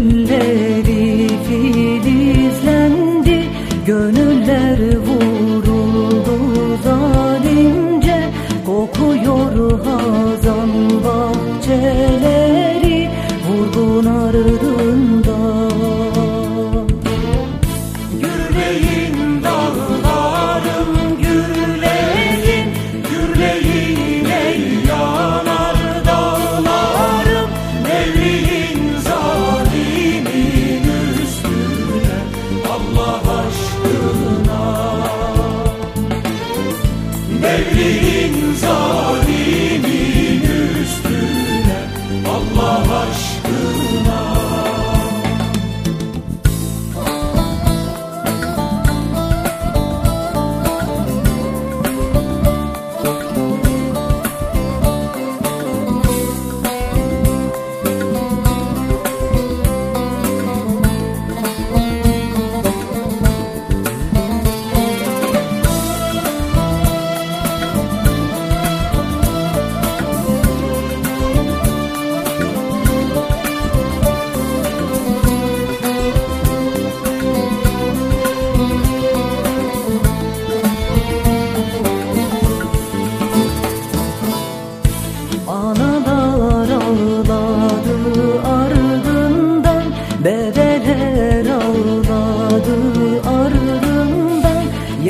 günleri 내 그린 인선이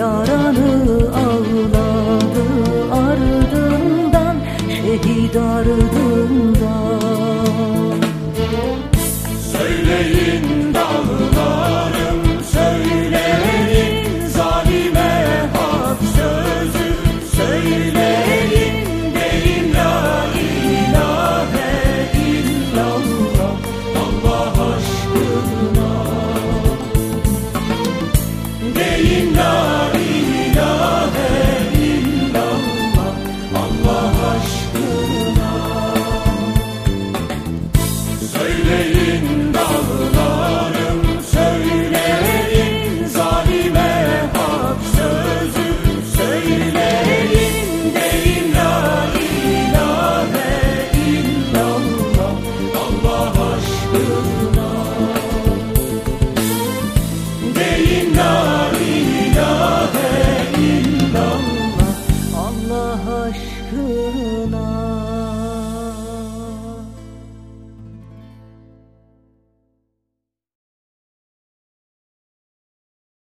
yaranı ağladı ardından şehid ardı